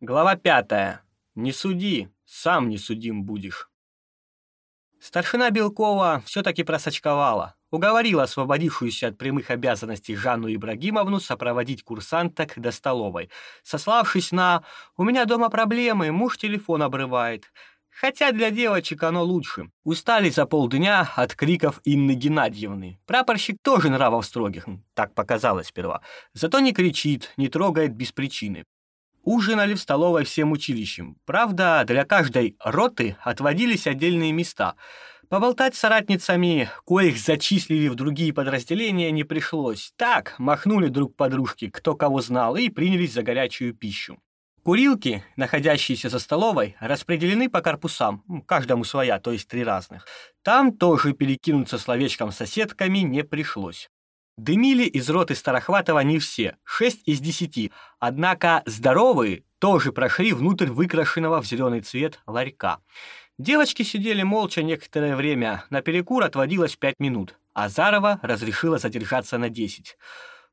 Глава пятая. Не суди, сам не судим будешь. Старшина Белкова все-таки просочковала. Уговорила освободившуюся от прямых обязанностей Жанну Ибрагимовну сопроводить курсанток до столовой, сославшись на «У меня дома проблемы, муж телефон обрывает». Хотя для девочек оно лучше. Устали за полдня от криков Инны Геннадьевны. Прапорщик тоже нравов строгих, так показалось сперва. Зато не кричит, не трогает без причины. Ужинали в столовой всем училищем. Правда, для каждой роты отводились отдельные места. Поболтать с соратницами, коих зачислили в другие подразделения, не пришлось. Так, махнули друг подружке, кто кого знал, и принялись за горячую пищу. Курилки, находящиеся за столовой, распределены по корпусам, каждому своя, то есть три разных. Там тоже перекинуться словечком с соседками не пришлось. Дымили из роты Старохватова не все, шесть из десяти, однако здоровые тоже прошли внутрь выкрашенного в зеленый цвет ларька. Девочки сидели молча некоторое время, на перекур отводилось пять минут, а Зарова разрешила задержаться на десять.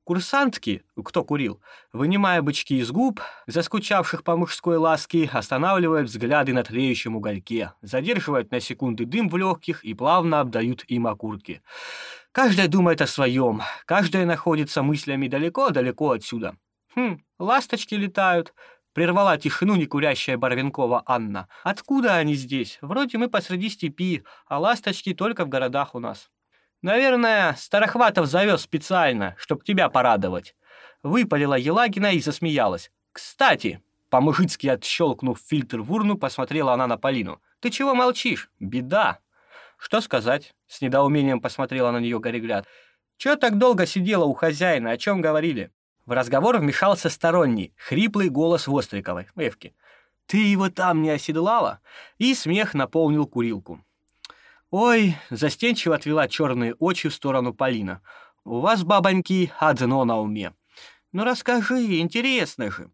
Курсантки, кто курил, вынимая бычки из губ, заскучавших по мужской ласке, останавливают взгляды на тлеющем угольке, задерживают на секунды дым в легких и плавно обдают им окурки. Каждая думает о своем, каждая находится мыслями далеко-далеко отсюда. «Хм, ласточки летают», — прервала тишину некурящая Барвинкова Анна. «Откуда они здесь? Вроде мы посреди степи, а ласточки только в городах у нас». «Наверное, Старохватов завез специально, чтоб тебя порадовать». Выпалила Елагина и засмеялась. «Кстати», — по-мужицки отщелкнув фильтр в урну, посмотрела она на Полину. «Ты чего молчишь? Беда!» «Что сказать?» — с недоумением посмотрела на нее Горегляд. «Чего так долго сидела у хозяина? О чем говорили?» В разговор вмешался сторонний, хриплый голос Востриковой, Эвки. «Ты его там не оседлала?» И смех наполнил курилку. «Ой!» — застенчиво отвела черные очи в сторону Полина. «У вас, бабоньки, одно на уме. Ну расскажи, интересно же!»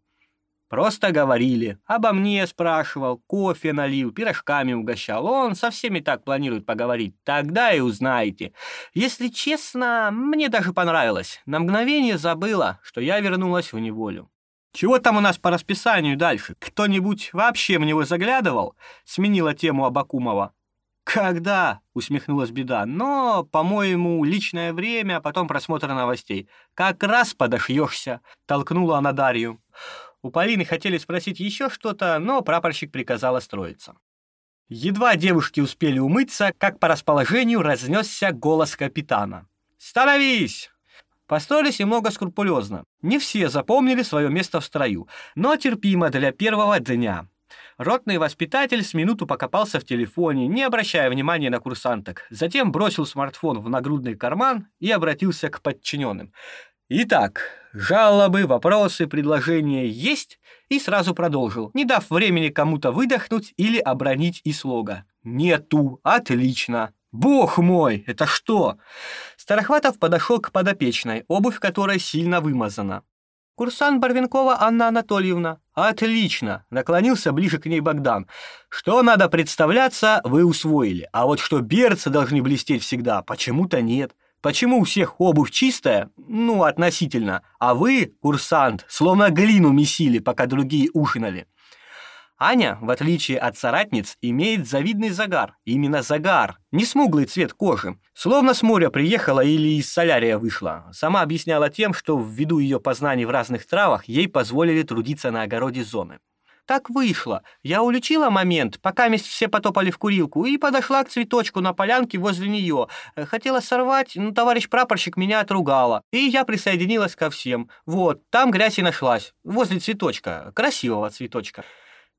Просто говорили. Обо мне спрашивал, кофе налил, пирожками угощал. Он со всеми так планирует поговорить. Тогда и узнаете. Если честно, мне даже понравилось. На мгновение забыла, что я вернулась в неволю. Чего там у нас по расписанию дальше? Кто-нибудь вообще в него заглядывал? Сменила тему Абакумова. «Когда?» — усмехнулась беда. «Но, по-моему, личное время, а потом просмотр новостей. Как раз подошьешься», — толкнула она Дарью. У Полины хотели спросить еще что-то, но прапорщик приказал строиться. Едва девушки успели умыться, как по расположению разнесся голос капитана. «Становись!» Построились немного скрупулезно. Не все запомнили свое место в строю, но терпимо для первого дня. Ротный воспитатель с минуту покопался в телефоне, не обращая внимания на курсанток. Затем бросил смартфон в нагрудный карман и обратился к подчиненным. Итак, жалобы, вопросы, предложения есть? И сразу продолжил, не дав времени кому-то выдохнуть или обронить и слога. Нету. Отлично. Бог мой, это что? Старохватов подошел к подопечной, обувь которой сильно вымазана. Курсант Барвинкова Анна Анатольевна. Отлично, наклонился ближе к ней Богдан. Что надо представляться, вы усвоили. А вот что берцы должны блестеть всегда, почему-то нет. Почему у всех обувь чистая? Ну, относительно. А вы, курсант, словно глину месили, пока другие ужинали. Аня, в отличие от соратниц, имеет завидный загар. Именно загар, не смуглый цвет кожи. Словно с моря приехала или из солярия вышла. Сама объясняла тем, что ввиду ее познаний в разных травах ей позволили трудиться на огороде зоны. Так вышло. Я уличила момент, пока все потопали в курилку, и подошла к цветочку на полянке возле нее. Э, хотела сорвать, но товарищ прапорщик меня отругала. И я присоединилась ко всем. Вот, там грязь и нашлась. Возле цветочка. Красивого цветочка.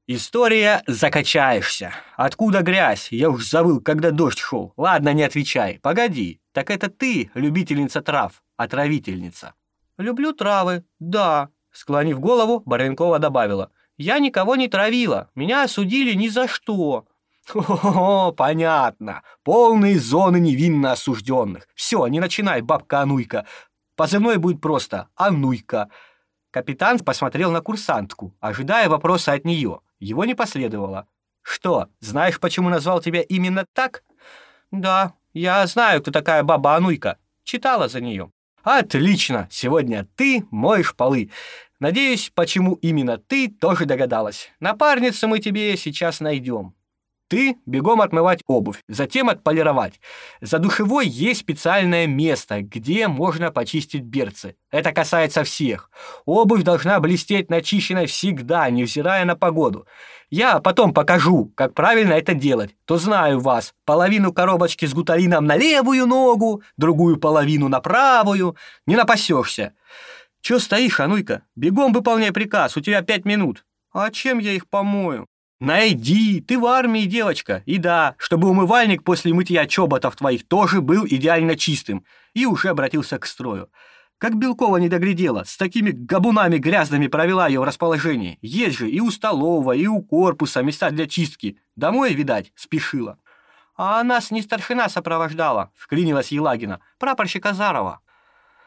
История «Закачаешься». Откуда грязь? Я уж забыл, когда дождь шел. Ладно, не отвечай. Погоди. Так это ты, любительница трав, отравительница. Люблю травы, да. Склонив голову, Баренкова добавила – я никого не травила, меня осудили ни за что. О, понятно. Полные зоны невинно осужденных. Все, не начинай, бабка Ануйка. Позывной будет просто Ануйка. Капитан посмотрел на курсантку, ожидая вопроса от нее. Его не последовало. Что, знаешь, почему назвал тебя именно так? Да, я знаю, кто такая баба Ануйка. Читала за нее. Отлично, сегодня ты моешь полы. Надеюсь, почему именно ты тоже догадалась. Напарницу мы тебе сейчас найдем. Ты бегом отмывать обувь, затем отполировать. За душевой есть специальное место, где можно почистить берцы. Это касается всех. Обувь должна блестеть начищенной всегда, невзирая на погоду. Я потом покажу, как правильно это делать. То знаю вас. Половину коробочки с гуталином на левую ногу, другую половину на правую. Не напасешься. Чё стоишь, Ануйка? Бегом выполняй приказ, у тебя пять минут. А чем я их помою? Найди, ты в армии, девочка. И да, чтобы умывальник после мытья чоботов твоих тоже был идеально чистым. И уже обратился к строю. Как Белкова не доглядела, с такими габунами грязными провела ее в расположении. Есть же и у столового, и у корпуса места для чистки. Домой, видать, спешила. А нас не старшина сопровождала, вклинилась Елагина, прапорщик Азарова.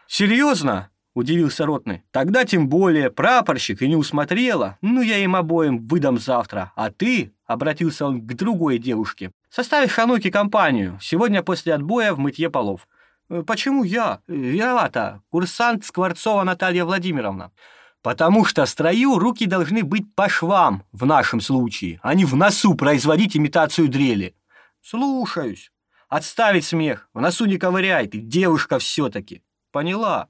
Серьезно? Удивился ротный. Тогда тем более прапорщик и не усмотрела. Ну, я им обоим выдам завтра. А ты, обратился он к другой девушке, составишь Хануке компанию. Сегодня после отбоя в мытье полов. «Э, почему я? Виновата. Курсант Скворцова Наталья Владимировна. Потому что строю руки должны быть по швам в нашем случае, а не в носу производить имитацию дрели. Слушаюсь. Отставить смех. В носу не ковыряй, ты девушка все-таки. Поняла.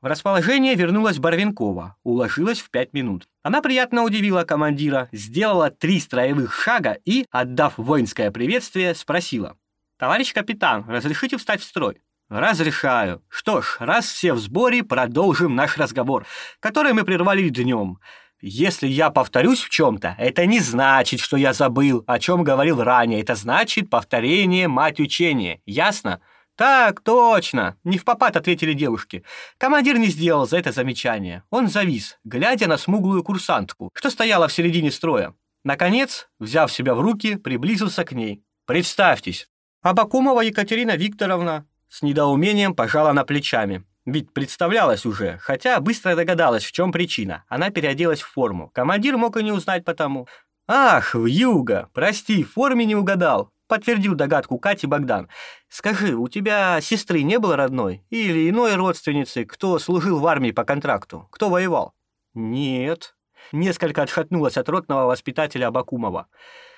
В расположение вернулась Барвинкова, уложилась в пять минут. Она приятно удивила командира, сделала три строевых шага и, отдав воинское приветствие, спросила. «Товарищ капитан, разрешите встать в строй?» «Разрешаю. Что ж, раз все в сборе, продолжим наш разговор, который мы прервали днем. Если я повторюсь в чем-то, это не значит, что я забыл, о чем говорил ранее. Это значит повторение мать учения. Ясно?» «Так, точно!» — не в попад ответили девушки. Командир не сделал за это замечание. Он завис, глядя на смуглую курсантку, что стояла в середине строя. Наконец, взяв себя в руки, приблизился к ней. «Представьтесь!» «Абакумова Екатерина Викторовна!» С недоумением пожала на плечами. Ведь представлялась уже, хотя быстро догадалась, в чем причина. Она переоделась в форму. Командир мог и не узнать потому. «Ах, в юга! Прости, в форме не угадал подтвердил догадку Кати Богдан. «Скажи, у тебя сестры не было родной? Или иной родственницы, кто служил в армии по контракту? Кто воевал?» «Нет». Несколько отшатнулась от ротного воспитателя Абакумова.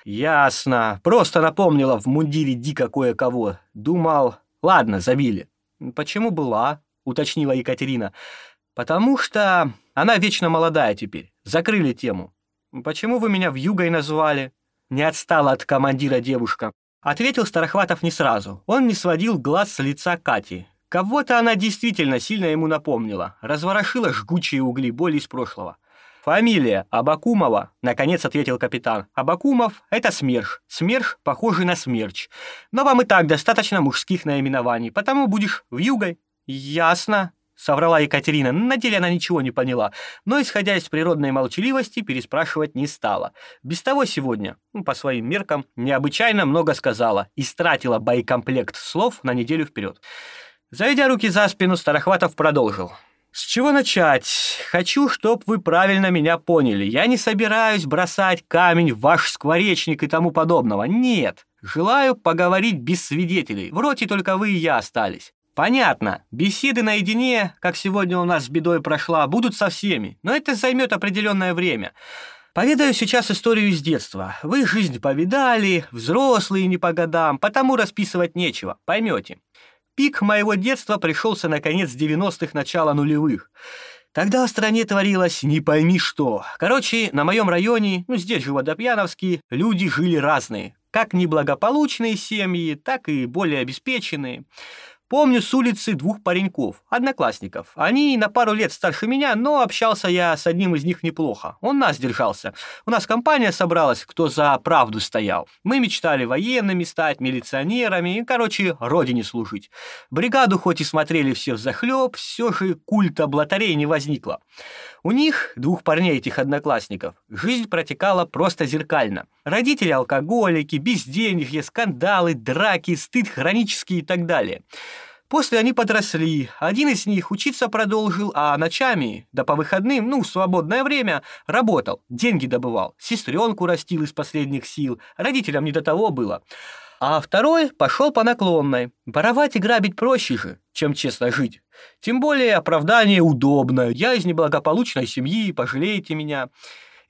«Ясно. Просто напомнила в мундире дико кое-кого. Думал, ладно, забили». «Почему была?» — уточнила Екатерина. «Потому что она вечно молодая теперь. Закрыли тему». «Почему вы меня в Югой назвали?» Не отстала от командира девушка. Ответил Старохватов не сразу. Он не сводил глаз с лица Кати. Кого-то она действительно сильно ему напомнила. Разворошила жгучие угли боли из прошлого. «Фамилия Абакумова», — наконец ответил капитан. «Абакумов — это СМЕРШ. СМЕРШ похожий на смерч. Но вам и так достаточно мужских наименований, потому будешь в югой». «Ясно», соврала Екатерина. На деле она ничего не поняла, но, исходя из природной молчаливости, переспрашивать не стала. Без того сегодня, ну, по своим меркам, необычайно много сказала и стратила боекомплект слов на неделю вперед. Заведя руки за спину, Старохватов продолжил. «С чего начать? Хочу, чтоб вы правильно меня поняли. Я не собираюсь бросать камень в ваш скворечник и тому подобного. Нет. Желаю поговорить без свидетелей. В роте только вы и я остались. Понятно, беседы наедине, как сегодня у нас с бедой прошла, будут со всеми, но это займет определенное время. Поведаю сейчас историю из детства. Вы жизнь повидали, взрослые не по годам, потому расписывать нечего, поймете. Пик моего детства пришелся на конец 90-х, начала нулевых. Тогда в стране творилось не пойми что. Короче, на моем районе, ну здесь же Водопьяновский, люди жили разные. Как неблагополучные семьи, так и более обеспеченные. Помню с улицы двух пареньков, одноклассников. Они на пару лет старше меня, но общался я с одним из них неплохо. Он нас держался. У нас компания собралась, кто за правду стоял. Мы мечтали военными стать, милиционерами, короче, родине служить. Бригаду хоть и смотрели все взахлеб, все же культа блатарей не возникло. У них, двух парней этих одноклассников, жизнь протекала просто зеркально. Родители алкоголики, безденежье, скандалы, драки, стыд хронический и так далее. После они подросли. Один из них учиться продолжил, а ночами, да по выходным, ну, в свободное время, работал, деньги добывал, сестренку растил из последних сил, родителям не до того было. А второй пошел по наклонной. Воровать и грабить проще же, чем честно жить. Тем более оправдание удобно. Я из неблагополучной семьи, пожалейте меня.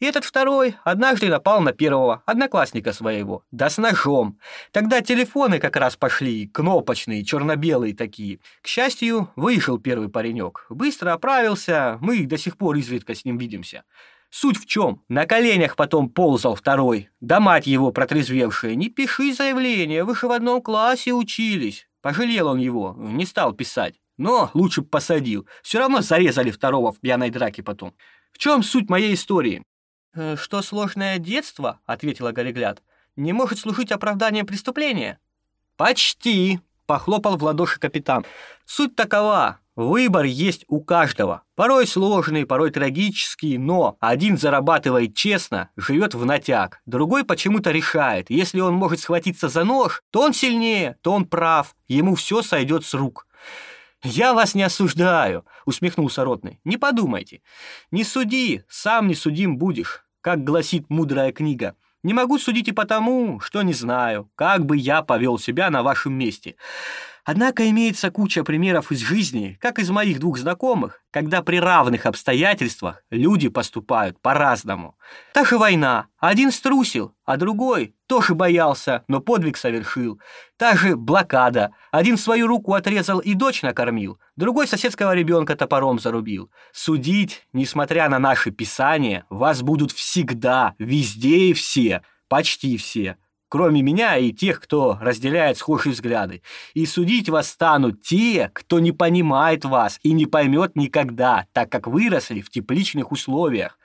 И этот второй однажды напал на первого, одноклассника своего, да с ножом. Тогда телефоны как раз пошли, кнопочные, черно-белые такие. К счастью, выжил первый паренек. Быстро оправился, мы до сих пор изредка с ним видимся. Суть в чем? На коленях потом ползал второй. Да мать его протрезвевшая, не пиши заявление, вы же в одном классе учились. Пожалел он его, не стал писать. Но лучше посадил. Все равно зарезали второго в пьяной драке потом. В чем суть моей истории? «Э, «Что сложное детство, — ответила Горегляд, — не может служить оправданием преступления?» «Почти!» — похлопал в ладоши капитан. «Суть такова. Выбор есть у каждого. Порой сложный, порой трагический, но один зарабатывает честно, живет в натяг, другой почему-то решает. Если он может схватиться за нож, то он сильнее, то он прав, ему все сойдет с рук». «Я вас не осуждаю», — усмехнулся Ротный. «Не подумайте. Не суди, сам не судим будешь, как гласит мудрая книга. Не могу судить и потому, что не знаю, как бы я повел себя на вашем месте. Однако имеется куча примеров из жизни, как из моих двух знакомых, когда при равных обстоятельствах люди поступают по-разному. Та же война. Один струсил, а другой тоже боялся, но подвиг совершил. Та же блокада. Один свою руку отрезал и дочь накормил, другой соседского ребенка топором зарубил. Судить, несмотря на наши писания, вас будут всегда, везде и все, почти все кроме меня и тех, кто разделяет схожие взгляды. И судить вас станут те, кто не понимает вас и не поймет никогда, так как выросли в тепличных условиях.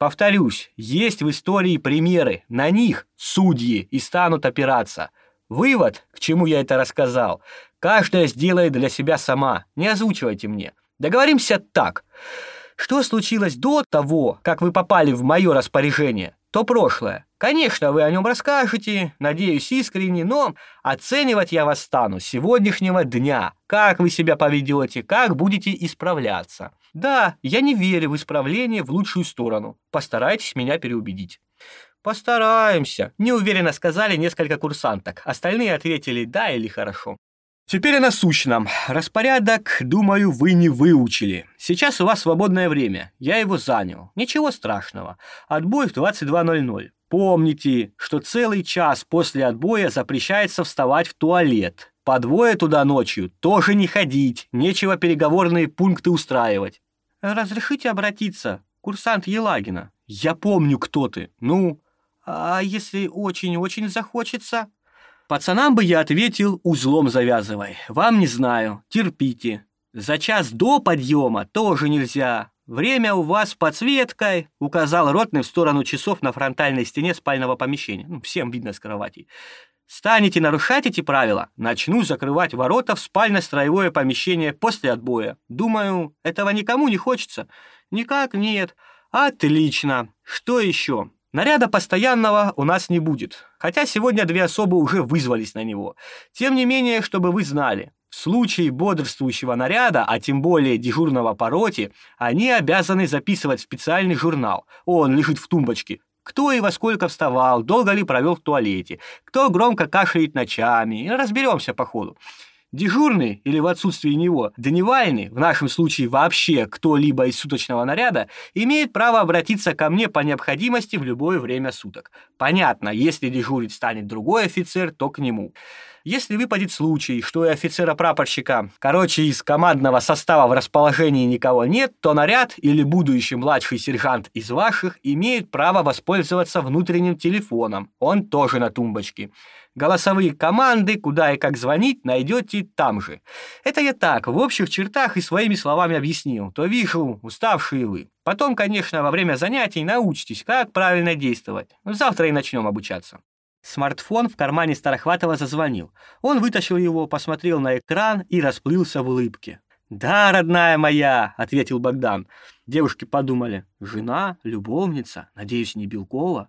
Повторюсь, есть в истории примеры, на них судьи и станут опираться. Вывод, к чему я это рассказал, каждая сделает для себя сама, не озвучивайте мне. Договоримся так. Что случилось до того, как вы попали в мое распоряжение, то прошлое. Конечно, вы о нем расскажете, надеюсь искренне, но оценивать я вас стану сегодняшнего дня. Как вы себя поведете, как будете исправляться. Да, я не верю в исправление в лучшую сторону. Постарайтесь меня переубедить. Постараемся, неуверенно сказали несколько курсанток. Остальные ответили да или хорошо. Теперь о насущном. Распорядок, думаю, вы не выучили. Сейчас у вас свободное время. Я его занял. Ничего страшного. Отбой в 22.00. Помните, что целый час после отбоя запрещается вставать в туалет. По двое туда ночью тоже не ходить, нечего переговорные пункты устраивать. Разрешите обратиться, курсант Елагина. Я помню, кто ты. Ну, а если очень-очень захочется? Пацанам бы я ответил, узлом завязывай. Вам не знаю, терпите. За час до подъема тоже нельзя. «Время у вас подсветкой», — указал ротный в сторону часов на фронтальной стене спального помещения. Ну, всем видно с кровати. «Станете нарушать эти правила, начну закрывать ворота в спально-строевое помещение после отбоя. Думаю, этого никому не хочется». «Никак нет». «Отлично. Что еще?» Наряда постоянного у нас не будет, хотя сегодня две особы уже вызвались на него. Тем не менее, чтобы вы знали, в случае бодрствующего наряда, а тем более дежурного по роте, они обязаны записывать в специальный журнал. Он лежит в тумбочке. Кто и во сколько вставал, долго ли провел в туалете, кто громко кашляет ночами. Разберемся по ходу. Дежурный или в отсутствии него дневальный, в нашем случае вообще кто-либо из суточного наряда, имеет право обратиться ко мне по необходимости в любое время суток. Понятно, если дежурить станет другой офицер, то к нему. Если выпадет случай, что и офицера-прапорщика, короче, из командного состава в расположении никого нет, то наряд или будущий младший сержант из ваших имеет право воспользоваться внутренним телефоном. Он тоже на тумбочке. Голосовые команды, куда и как звонить, найдете там же. Это я так, в общих чертах и своими словами объяснил. То вижу, уставшие вы. Потом, конечно, во время занятий научитесь, как правильно действовать. Завтра и начнем обучаться. Смартфон в кармане Старохватова зазвонил. Он вытащил его, посмотрел на экран и расплылся в улыбке. «Да, родная моя», — ответил Богдан. Девушки подумали, жена, любовница, надеюсь, не Белкова.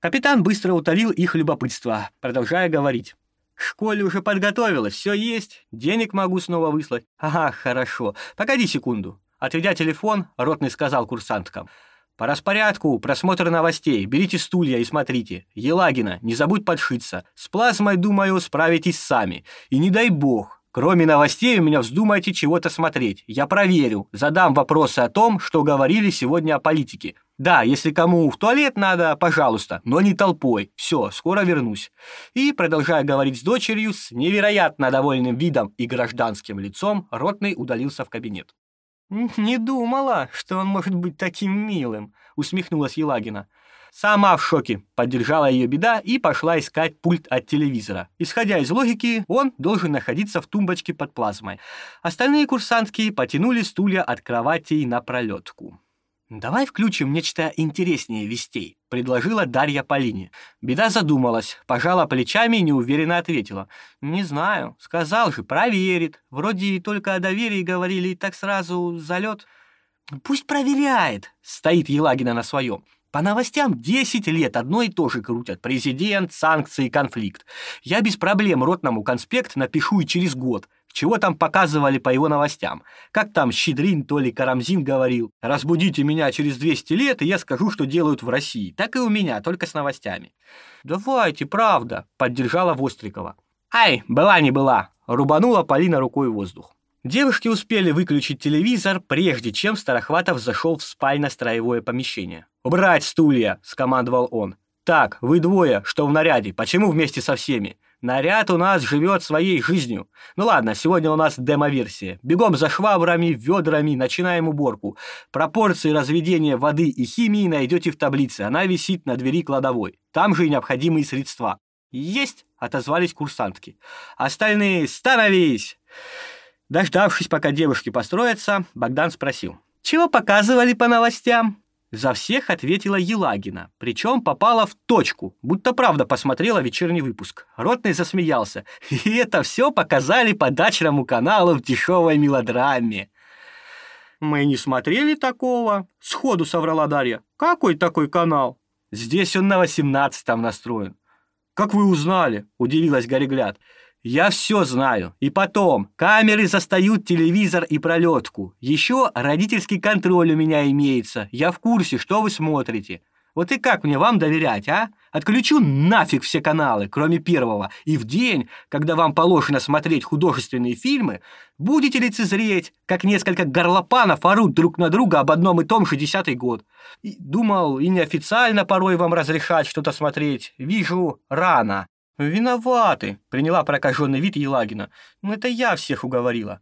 Капитан быстро утолил их любопытство, продолжая говорить. К школе уже подготовилась, все есть, денег могу снова выслать. Ага, хорошо. Погоди секунду. Отведя телефон, Ротный сказал курсанткам. «По распорядку, просмотр новостей, берите стулья и смотрите. Елагина, не забудь подшиться. С плазмой, думаю, справитесь сами. И не дай бог, кроме новостей у меня вздумайте чего-то смотреть. Я проверю, задам вопросы о том, что говорили сегодня о политике. Да, если кому в туалет надо, пожалуйста, но не толпой. Все, скоро вернусь». И, продолжая говорить с дочерью, с невероятно довольным видом и гражданским лицом, Ротный удалился в кабинет. «Не думала, что он может быть таким милым», — усмехнулась Елагина. «Сама в шоке», — поддержала ее беда и пошла искать пульт от телевизора. Исходя из логики, он должен находиться в тумбочке под плазмой. Остальные курсантки потянули стулья от кроватей на пролетку. «Давай включим нечто интереснее вестей», — предложила Дарья Полине. Беда задумалась, пожала плечами и неуверенно ответила. «Не знаю. Сказал же, проверит. Вроде только о доверии говорили, и так сразу залет». «Пусть проверяет», — стоит Елагина на своем. По новостям 10 лет одно и то же крутят. Президент, санкции, конфликт. Я без проблем ротному конспект напишу и через год. Чего там показывали по его новостям? Как там Щедрин, то ли Карамзин говорил, разбудите меня через 200 лет, и я скажу, что делают в России. Так и у меня, только с новостями. Давайте, правда, поддержала Вострикова. Ай, была не была, рубанула Полина рукой в воздух. Девушки успели выключить телевизор, прежде чем Старохватов зашел в спально-строевое помещение. «Убрать стулья!» – скомандовал он. «Так, вы двое, что в наряде, почему вместе со всеми? Наряд у нас живет своей жизнью. Ну ладно, сегодня у нас демо-версия. Бегом за швабрами, ведрами, начинаем уборку. Пропорции разведения воды и химии найдете в таблице. Она висит на двери кладовой. Там же и необходимые средства. «Есть!» — отозвались курсантки. «Остальные становись!» Дождавшись, пока девушки построятся, Богдан спросил. «Чего показывали по новостям?» За всех ответила Елагина, причем попала в точку, будто правда посмотрела вечерний выпуск. Ротный засмеялся. И это все показали по дачному каналу в дешевой мелодраме. «Мы не смотрели такого», — сходу соврала Дарья. «Какой такой канал?» «Здесь он на восемнадцатом настроен». «Как вы узнали?» — удивилась Горегляд. Я все знаю. И потом, камеры застают телевизор и пролетку. Еще родительский контроль у меня имеется. Я в курсе, что вы смотрите. Вот и как мне вам доверять, а? Отключу нафиг все каналы, кроме первого. И в день, когда вам положено смотреть художественные фильмы, будете лицезреть, как несколько горлопанов орут друг на друга об одном и том же десятый год. И думал, и неофициально порой вам разрешать что-то смотреть. Вижу, рано. «Виноваты», — приняла прокаженный вид Елагина. «Ну это я всех уговорила.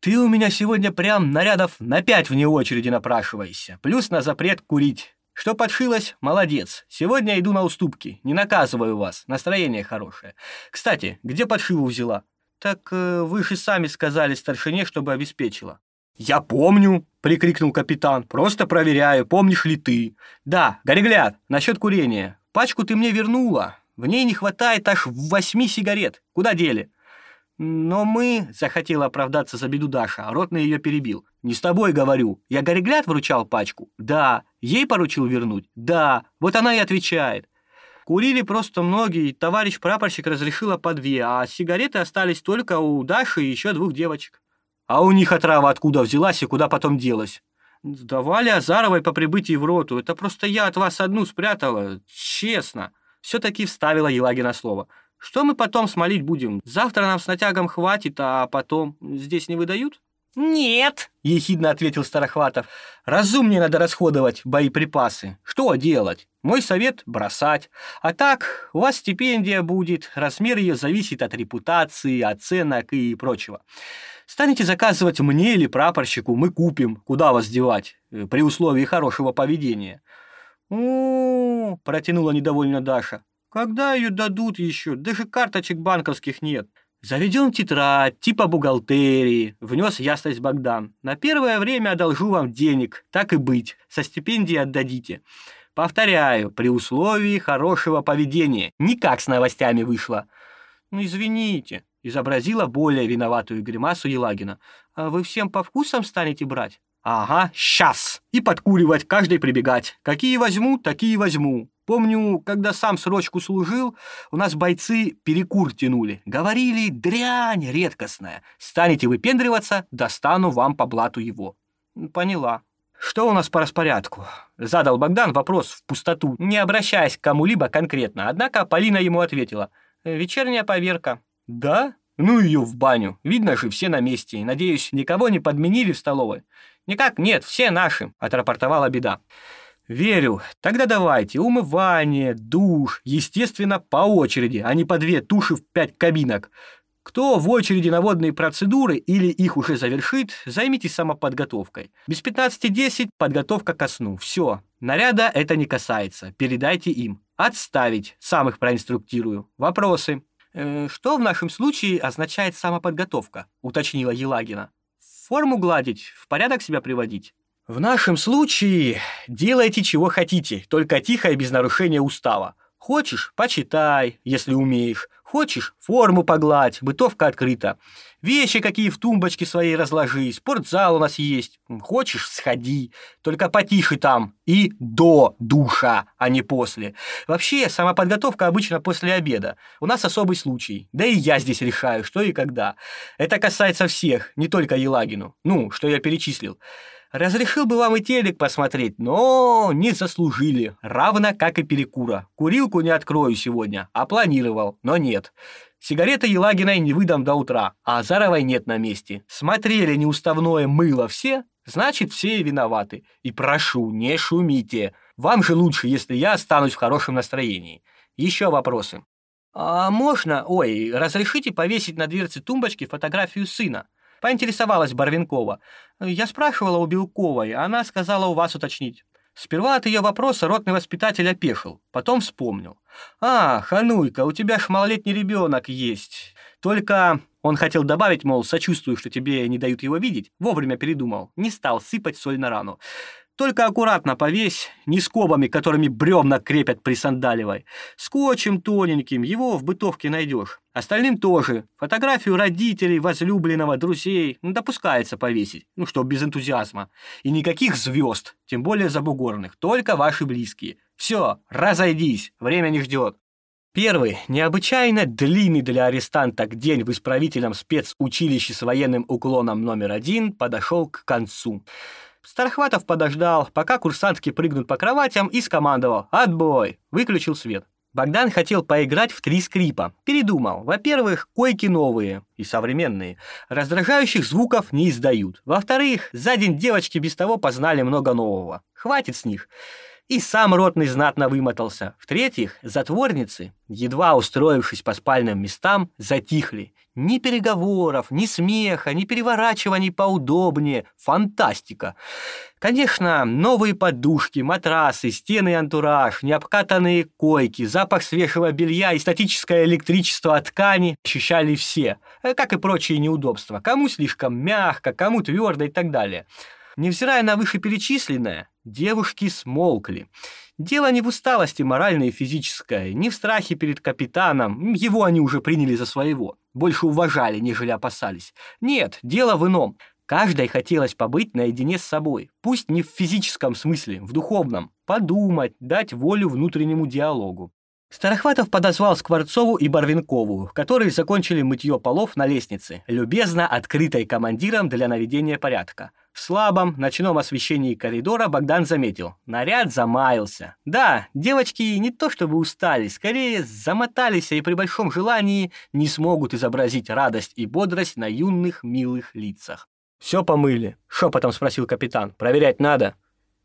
Ты у меня сегодня прям нарядов на пять вне очереди напрашивайся, плюс на запрет курить. Что подшилось, молодец. Сегодня иду на уступки, не наказываю вас, настроение хорошее. Кстати, где подшиву взяла? Так э, вы же сами сказали старшине, чтобы обеспечила. «Я помню!» — прикрикнул капитан. «Просто проверяю, помнишь ли ты?» «Да, Горегляд, насчет курения. Пачку ты мне вернула, в ней не хватает аж восьми сигарет. Куда дели?» «Но мы...» — захотела оправдаться за беду Даша, а ротный ее перебил. «Не с тобой говорю. Я Горегляд вручал пачку?» «Да». «Ей поручил вернуть?» «Да». Вот она и отвечает. Курили просто многие, товарищ прапорщик разрешила по две, а сигареты остались только у Даши и еще двух девочек. А у них отрава откуда взялась и куда потом делась? Сдавали Азаровой по прибытии в роту. Это просто я от вас одну спрятала. Честно все-таки вставила Елагина слово. «Что мы потом смолить будем? Завтра нам с натягом хватит, а потом здесь не выдают?» «Нет!» — ехидно ответил Старохватов. «Разумнее надо расходовать боеприпасы. Что делать? Мой совет — бросать. А так, у вас стипендия будет, размер ее зависит от репутации, оценок и прочего. Станете заказывать мне или прапорщику, мы купим, куда вас девать, э, при условии хорошего поведения о протянула недовольно Даша. «Когда ее дадут еще? Даже карточек банковских нет». «Заведем тетрадь, типа бухгалтерии», — внес ясность Богдан. «На первое время одолжу вам денег, так и быть, со стипендии отдадите. Повторяю, при условии хорошего поведения, никак с новостями вышло». «Ну, извините», — изобразила более виноватую гримасу Елагина. «А вы всем по вкусам станете брать?» Ага, сейчас. И подкуривать, каждый прибегать. Какие возьму, такие возьму. Помню, когда сам срочку служил, у нас бойцы перекур тянули. Говорили, дрянь редкостная. Станете выпендриваться, достану вам по блату его. Поняла. Что у нас по распорядку? Задал Богдан вопрос в пустоту, не обращаясь к кому-либо конкретно. Однако Полина ему ответила. Вечерняя поверка. Да? Ну ее в баню. Видно же, все на месте. Надеюсь, никого не подменили в столовой. Никак нет, все наши, отрапортовала беда. Верю. Тогда давайте. Умывание, душ. Естественно, по очереди, а не по две туши в пять кабинок. Кто в очереди на водные процедуры или их уже завершит, займитесь самоподготовкой. Без 15-10 подготовка ко сну. Все. Наряда это не касается. Передайте им. Отставить. Сам их проинструктирую. Вопросы. «Э, «Что в нашем случае означает самоподготовка?» — уточнила Елагина. «Форму гладить, в порядок себя приводить?» В нашем случае делайте чего хотите, только тихо и без нарушения устава. Хочешь – почитай, если умеешь. Хочешь – форму погладь, бытовка открыта. Вещи какие в тумбочке своей разложи, спортзал у нас есть. Хочешь – сходи, только потише там и до душа, а не после. Вообще, самоподготовка обычно после обеда. У нас особый случай. Да и я здесь решаю, что и когда. Это касается всех, не только Елагину. Ну, что я перечислил. Разрешил бы вам и телек посмотреть, но не заслужили, равно как и перекура. Курилку не открою сегодня, а планировал, но нет. Сигареты Елагиной не выдам до утра, а Азаровой нет на месте. Смотрели неуставное мыло все, значит, все виноваты. И прошу, не шумите. Вам же лучше, если я останусь в хорошем настроении. Еще вопросы. А можно, ой, разрешите повесить на дверце тумбочки фотографию сына? Поинтересовалась Барвинкова. Я спрашивала у Белковой, она сказала у вас уточнить. Сперва от ее вопроса ротный воспитатель опешил, потом вспомнил. «А, Хануйка, у тебя ж малолетний ребенок есть. Только...» Он хотел добавить, мол, сочувствую, что тебе не дают его видеть, вовремя передумал, не стал сыпать соль на рану. Только аккуратно повесь, не скобами, которыми бревна крепят присандаливай. Скотчем тоненьким, его в бытовке найдешь. Остальным тоже. Фотографию родителей, возлюбленного, друзей ну, допускается повесить, ну что, без энтузиазма. И никаких звезд, тем более забугорных, только ваши близкие. Все, разойдись, время не ждет. Первый, необычайно длинный для арестанта день в исправительном спецучилище с военным уклоном номер один подошел к концу. Стархватов подождал, пока курсантки прыгнут по кроватям и скомандовал «Отбой!» Выключил свет. Богдан хотел поиграть в три скрипа. Передумал. Во-первых, койки новые и современные. Раздражающих звуков не издают. Во-вторых, за день девочки без того познали много нового. Хватит с них. И сам ротный знатно вымотался. В-третьих, затворницы, едва устроившись по спальным местам, затихли. Ни переговоров, ни смеха, ни переворачиваний поудобнее. Фантастика. Конечно, новые подушки, матрасы, стены и антураж, необкатанные койки, запах свежего белья и статическое электричество от ткани ощущали все, э, как и прочие неудобства. Кому слишком мягко, кому твердо и так далее. Невзирая на вышеперечисленное, девушки смолкли. Дело не в усталости моральной и физической, не в страхе перед капитаном, его они уже приняли за своего, больше уважали, нежели опасались. Нет, дело в ином. Каждой хотелось побыть наедине с собой, пусть не в физическом смысле, в духовном, подумать, дать волю внутреннему диалогу. Старохватов подозвал Скворцову и Барвинкову, которые закончили мытье полов на лестнице, любезно открытой командиром для наведения порядка. В слабом ночном освещении коридора Богдан заметил. Наряд замаялся. Да, девочки не то чтобы устали, скорее замотались и при большом желании не смогут изобразить радость и бодрость на юных милых лицах. «Все помыли?» — шепотом спросил капитан. «Проверять надо?»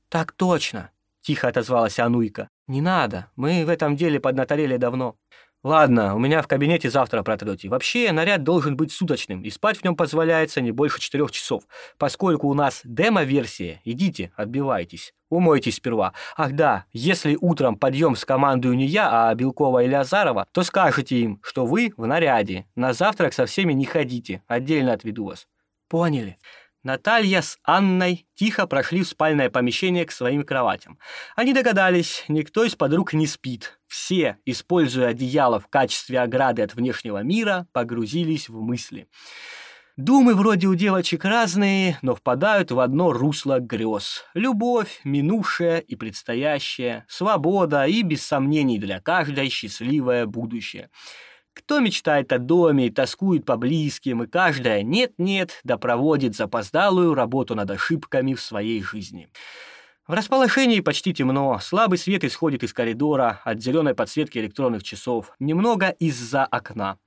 «Так точно», — тихо отозвалась Ануйка. «Не надо, мы в этом деле поднаторели давно». «Ладно, у меня в кабинете завтра протрете. Вообще, наряд должен быть суточным, и спать в нем позволяется не больше четырех часов. Поскольку у нас демо-версия, идите, отбивайтесь. Умойтесь сперва. Ах да, если утром подъем с командой не я, а Белкова или Азарова, то скажите им, что вы в наряде. На завтрак со всеми не ходите, отдельно отведу вас». «Поняли». Наталья с Анной тихо прошли в спальное помещение к своим кроватям. Они догадались, никто из подруг не спит. Все, используя одеяло в качестве ограды от внешнего мира, погрузились в мысли. Думы вроде у девочек разные, но впадают в одно русло грез. Любовь, минувшая и предстоящее, свобода и, без сомнений, для каждой счастливое будущее. Кто мечтает о доме и тоскует по близким, и каждая нет-нет, да проводит запоздалую работу над ошибками в своей жизни. В расположении почти темно, слабый свет исходит из коридора, от зеленой подсветки электронных часов, немного из-за окна.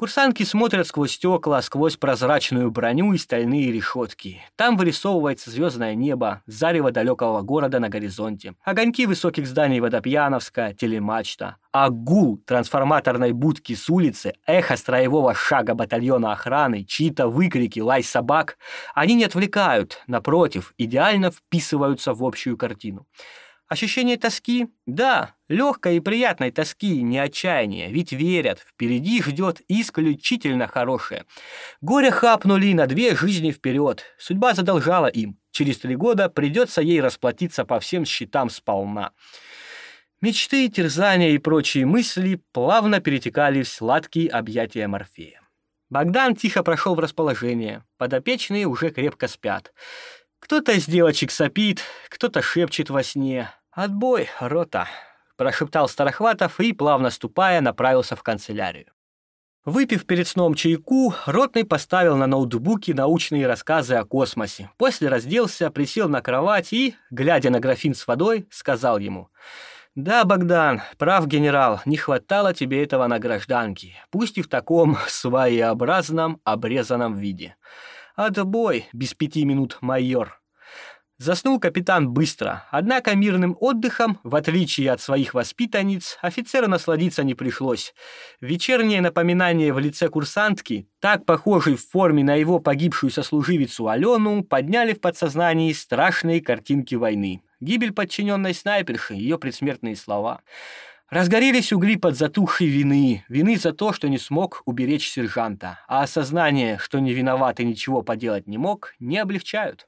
Курсантки смотрят сквозь стекла, сквозь прозрачную броню и стальные решетки. Там вырисовывается звездное небо, зарево далекого города на горизонте, огоньки высоких зданий Водопьяновска, телемачта. А гул трансформаторной будки с улицы, эхо строевого шага батальона охраны, чьи-то выкрики, лай собак, они не отвлекают, напротив, идеально вписываются в общую картину. Ощущение тоски? Да, легкой и приятной тоски, не отчаяния, ведь верят, впереди ждет исключительно хорошее. Горе хапнули на две жизни вперед, судьба задолжала им, через три года придется ей расплатиться по всем счетам сполна. Мечты, терзания и прочие мысли плавно перетекали в сладкие объятия Морфея. Богдан тихо прошел в расположение, подопечные уже крепко спят. Кто-то из девочек сопит, кто-то шепчет во сне, «Отбой, рота!» – прошептал Старохватов и, плавно ступая, направился в канцелярию. Выпив перед сном чайку, Ротный поставил на ноутбуке научные рассказы о космосе. После разделся, присел на кровать и, глядя на графин с водой, сказал ему «Да, Богдан, прав генерал, не хватало тебе этого на гражданке, пусть и в таком своеобразном обрезанном виде. Отбой без пяти минут, майор». Заснул капитан быстро, однако мирным отдыхом, в отличие от своих воспитанниц, офицеру насладиться не пришлось. Вечернее напоминание в лице курсантки, так похожей в форме на его погибшую сослуживицу Алену, подняли в подсознании страшные картинки войны. Гибель подчиненной снайперши, ее предсмертные слова. Разгорелись угли под затухшей вины, вины за то, что не смог уберечь сержанта, а осознание, что не виноват и ничего поделать не мог, не облегчают.